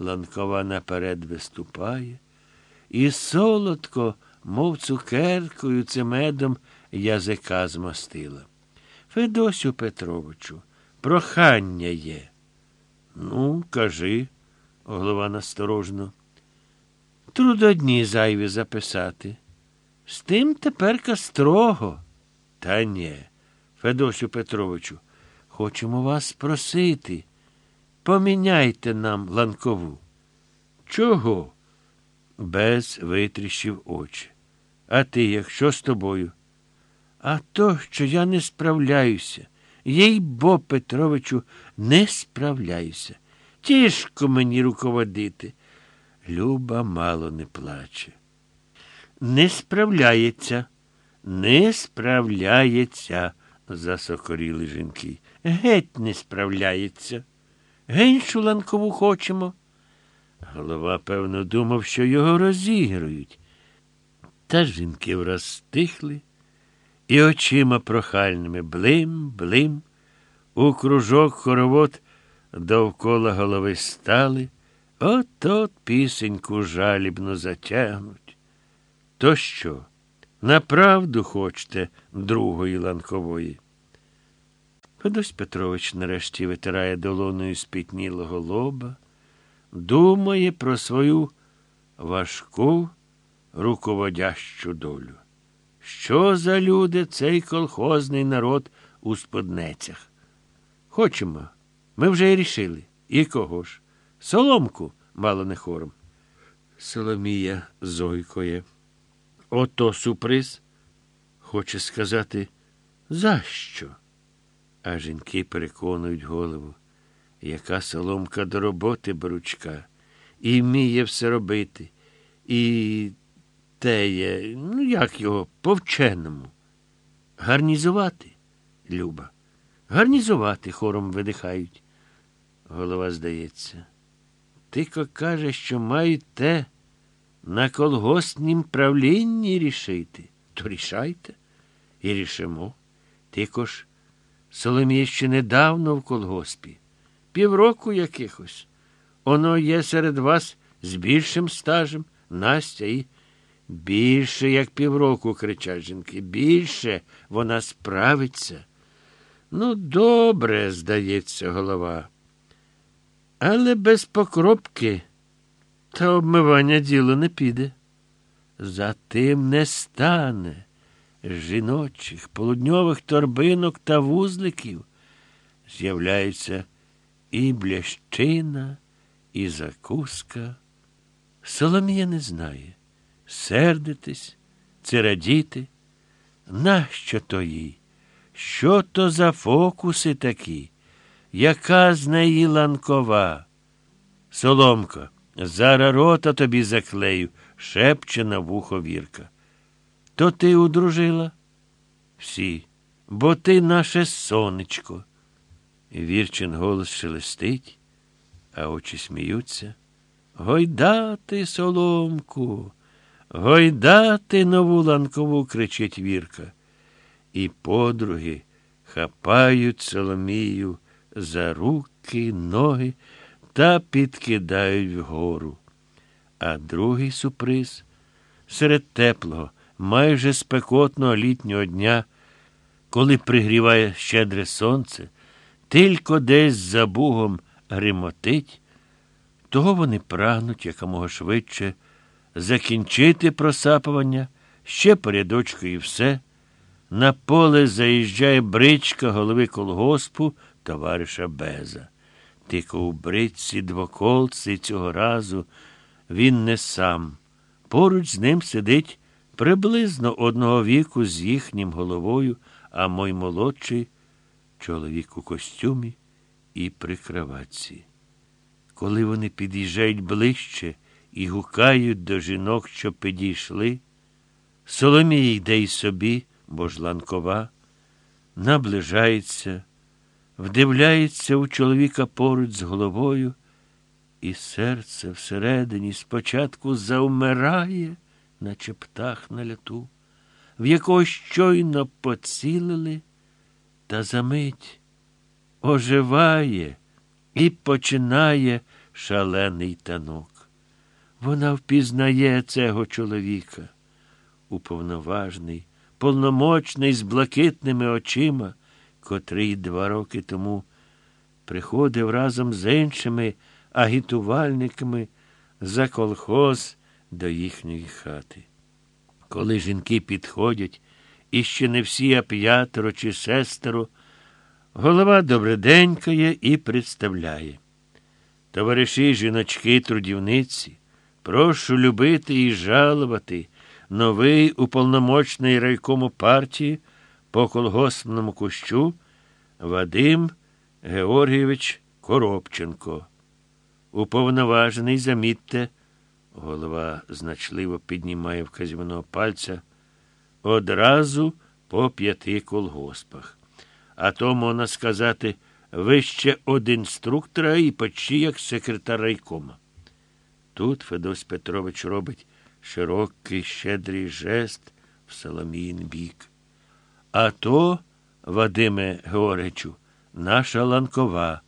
Ланкова наперед виступає, і солодко, мов цукеркою, це медом язика змастила. Федосю Петровичу, прохання є. Ну, кажи, голова насторожно. Трудодні зайві записати. З тим теперка строго. Та ні, Федосю Петровичу, хочемо вас просити. Поміняйте нам ланкову. Чого? Без витріщив очі. А ти, якщо з тобою? А то, що я не справляюся. Їй бо, Петровичу, не справляюся. Тішко мені руководити. Люба мало не плаче. Не справляється, не справляється, засокоріли жінки. Геть не справляється. Геншу ланкову хочемо. Голова, певно, думав, що його розігрують. Та жінки враз стихли і очима прохальними блим, блим, у кружок хоровод довкола голови стали, от от пісеньку жалібно затягнуть. То що? Направду хочете другої ланкової? Федось Петрович нарешті витирає долоною спітнілого лоба, думає про свою важку руководящу долю. Що за люди цей колхозний народ у споднецях? Хочемо. Ми вже й рішили. І кого ж? Соломку, мало не хором. Соломія зойкоє. Ото сюрприз. Хоче сказати, за що? А жінки переконують голову, яка соломка до роботи беручка, і вміє все робити, і теє, ну як його, по-вченому. Гарнізувати, Люба. Гарнізувати, хором видихають. Голова здається. Тико каже, що мають те на колгоспнім правлінні рішити. То рішайте і рішимо. Тико ж Соломія ще недавно в колгоспі, півроку якихось. Оно є серед вас з більшим стажем, Настя і більше, як півроку, кричать жінки. Більше вона справиться. Ну, добре, здається, голова. Але без покропки та обмивання діло не піде. Затим не стане жіночих, полудньових торбинок та вузликів. З'являється і блящина, і закуска. Соломія не знає, сердитись, це радіти. Нащо то їй? Що то за фокуси такі? Яка з неї ланкова? Соломко, зараз рота тобі заклею, шепче на вухо вірка. То ти удружила? Всі, бо ти наше сонечко. Вірчин голос шелестить, а очі сміються. Гойдати, соломку, гойдати нову ланкову, кричить Вірка. І подруги хапають Соломію за руки, ноги та підкидають вгору. А другий сюрприз серед теплого, майже спекотного літнього дня, коли пригріває щедре сонце, тільки десь за бугом гримотить, того вони прагнуть якомога швидше закінчити просапування, ще порядочку і все. На поле заїжджає бричка голови колгоспу товариша Беза. Тільки у бричці двоколці цього разу він не сам. Поруч з ним сидить приблизно одного віку з їхнім головою, а мой молодший чоловік у костюмі і при кроватці. Коли вони під'їжджають ближче і гукають до жінок, що підійшли, Соломія йде й собі, бо ж ланкова, наближається, вдивляється у чоловіка поруч з головою, і серце всередині спочатку заумирає, наче птах на ляту, в якого щойно поцілили, та за мить оживає і починає шалений танок. Вона впізнає цього чоловіка, уповноважний, повномочний, з блакитними очима, котрий два роки тому приходив разом з іншими агітувальниками за колхоз до їхньої хати. Коли жінки підходять, і ще не всі, а п'ятеро чи шестеро, голова добриденькає і представляє. Товариші, жіночки, трудівниці, прошу любити і жалувати новий уполномочний райкому партії по колгоспному кущу Вадим Георгійович Коробченко. Уповноважений, замітьте, голова значливо піднімає вказівного пальця, одразу по п'яти колгоспах. А то, можна сказати, ви ще од інструктора і почти як секретар райкома. Тут Федос Петрович робить широкий, щедрий жест в Соломіїн бік. А то, Вадиме Георгичу, наша ланкова,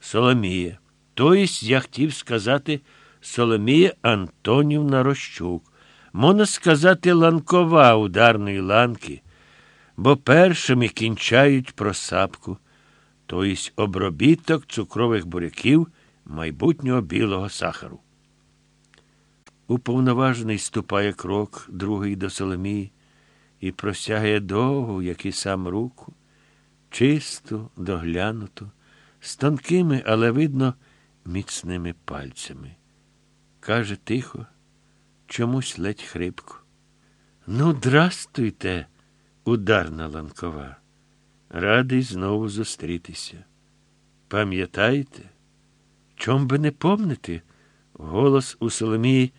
Соломія. Тобто, я хотів сказати, Соломія Антонівна Рощук. Можна сказати, ланкова ударної ланки, бо першими кінчають просапку, тобто обробіток цукрових буряків майбутнього білого сахару. Уповноважений ступає крок, другий до Соломії, і просягає довгу, як і сам руку, чисту, доглянуту, з тонкими, але, видно, міцними пальцями. Каже тихо, чомусь ледь хрипко. Ну, здрастуйте, ударна ланкова. Радий знову зустрітися. Пам'ятаєте? Чом би не помнити? Голос у Соломії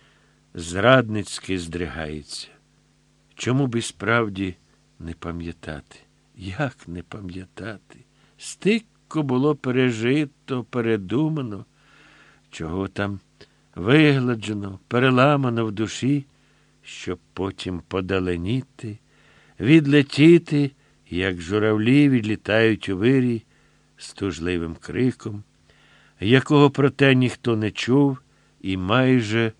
зрадницьки здригається. Чому би справді не пам'ятати? Як не пам'ятати? Стикко було пережито, передумано, чого там вигладжено, переламано в душі, щоб потім подаленіти, відлетіти, як журавлі відлітають у вирій з тужливим криком, якого проте ніхто не чув і майже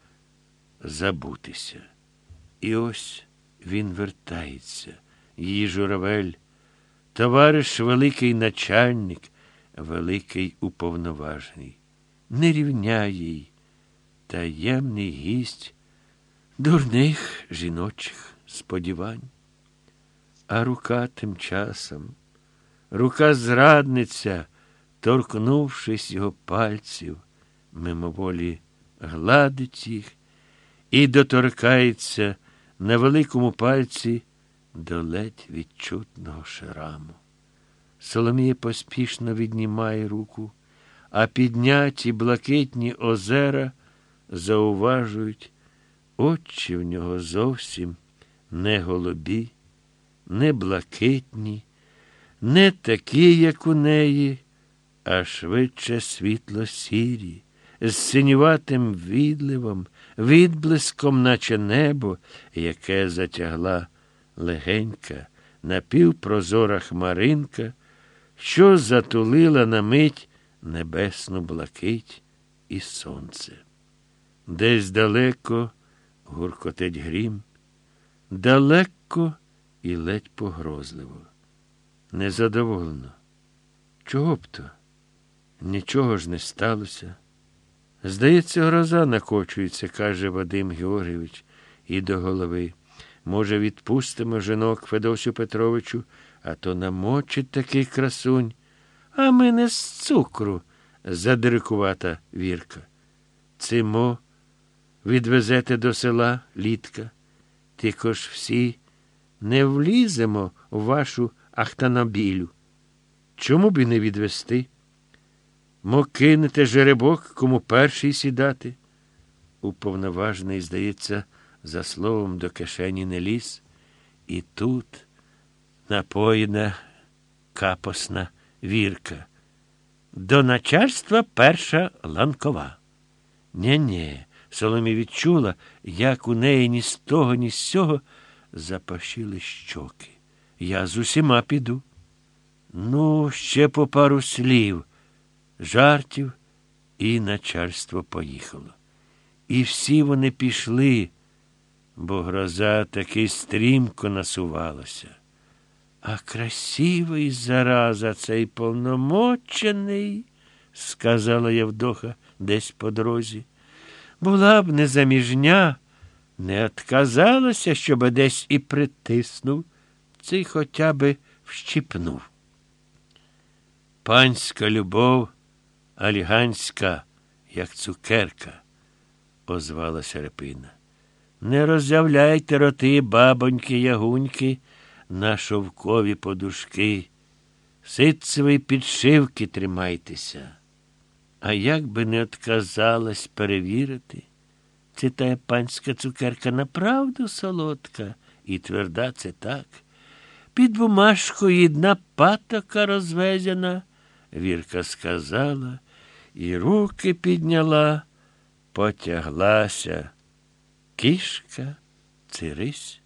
забутися. І ось він вертається, її журавель, товариш великий начальник, великий уповноважений. Не рівняє їй таємний гість дурних жіночих сподівань. А рука тим часом, рука зрадниця, торкнувшись його пальців, мимоволі гладить їх і доторкається на великому пальці до ледь відчутного шраму. Соломія поспішно віднімає руку, а підняті блакитні озера зауважують, очі в нього зовсім не голубі, не блакитні, не такі, як у неї, а швидше світло сірі, з синюватим відливом, відблиском, наче небо, яке затягла легенька, напівпрозора хмаринка, що затулила на мить небесну блакить і сонце. Десь далеко гуркотить грім, далеко і ледь погрозливо. Незадоволено. Чого б то? Нічого ж не сталося. Здається, гроза накочується, каже Вадим Георгійович, і до голови. Може, відпустимо жінок Федосю Петровичу, а то намочить такий красунь. А ми не з цукру, задирикувата Вірка. Цимо відвезете до села літка. Тільки ж всі не вліземо в вашу ахтанобілю. Чому б і не відвести? Мо кинете жеребок, кому перший сідати? Уповноважений, здається, за словом до кишені не ліз. І тут напоїна капосна вірка. До начальства перша ланкова. Нє-нє, Соломі відчула, як у неї ні з того, ні з сього запашіли щоки. Я з усіма піду. Ну, ще по пару слів, жартів І начальство поїхало. І всі вони пішли, бо гроза таки стрімко насувалася. А красивий зараза цей повномочений, сказала Євдоха десь по дорозі. Була б незаміжня, не отказалася, щоб десь і притиснув, цей хоча би вщипнув. Панська любов, альганська, як цукерка, озвалася Репина. Не роззявляйте роти, бабоньки, ягуньки, на шовкові подушки. Ситцеві підшивки тримайтеся. А як би не отказалась перевірити, це та панська цукерка направду солодка і тверда це так. Під бумажкою одна патока розвезена, Вірка сказала, і руки підняла, потяглася. Кішка, цирись.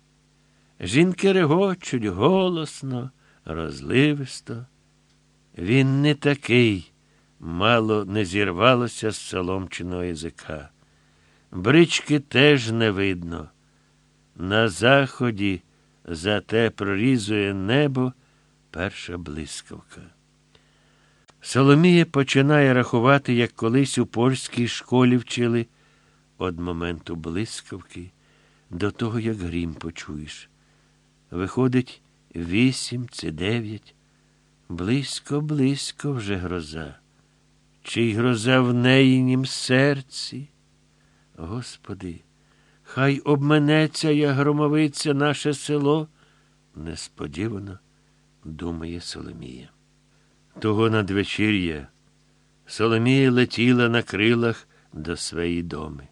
Жінки регочуть голосно, розливисто. Він не такий, мало не зірвалося з соломчиного язика. Брички теж не видно. На заході зате прорізує небо перша блискавка. Соломія починає рахувати, як колись у польській школі вчили від моменту блискавки до того, як грім почуєш. Виходить, вісім чи дев'ять. Близько, близько вже гроза. Чи й гроза в неїнім серці? Господи, хай обменеться я громовиця наше село, несподівано думає Соломія. Того надвечір'я Соломія летіла на крилах до своєї доми.